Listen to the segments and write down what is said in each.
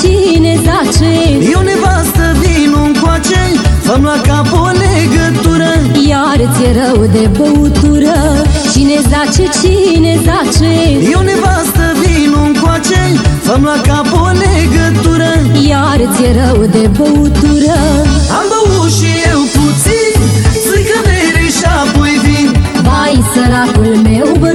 cine zace Eu nevastă vin un coace Făm la cap o legătură. Iar ți-e rău de băutură. Cine zace, cine zace. Eu nevastă vin un coace Făm la cap o legătură. Iar ți-e rău de băutură. Am băut și eu puțin Strică mere și apoi vin. Vai, săracul meu bă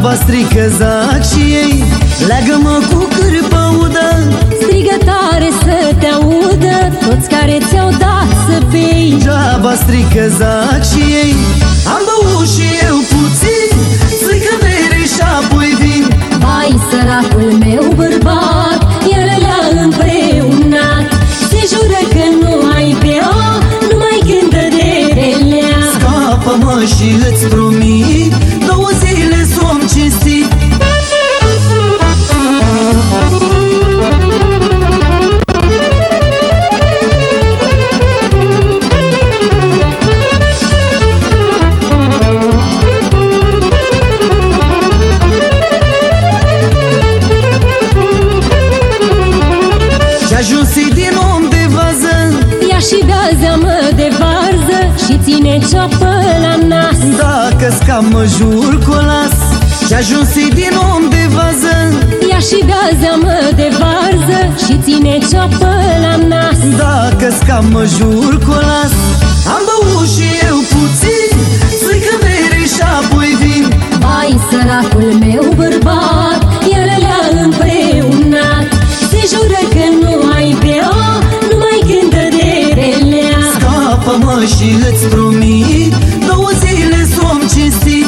bei Geaba strică zac și ei Leagă-mă cu cârpă udă. Strigă tare să te audă Toți care ți-au dat să bei Geaba strică zac și ei Am băut și eu puțin. Strică mere și apoi vin. Vai, săracul meu bărbat Iar le-a împreunat. Se jură că nu mai bea Numai cântă de relea Scapă-mă și îți promit Și ține ceapă la nas. Dacă scam mă jur cu las. Și ajunsi din om de vază. Ia și bea zeamă de varză. Și ține ceapă la nas. Dacă scam mă jur cu las. Am băut și eu puțin și îți promit Două zile somn cinstit.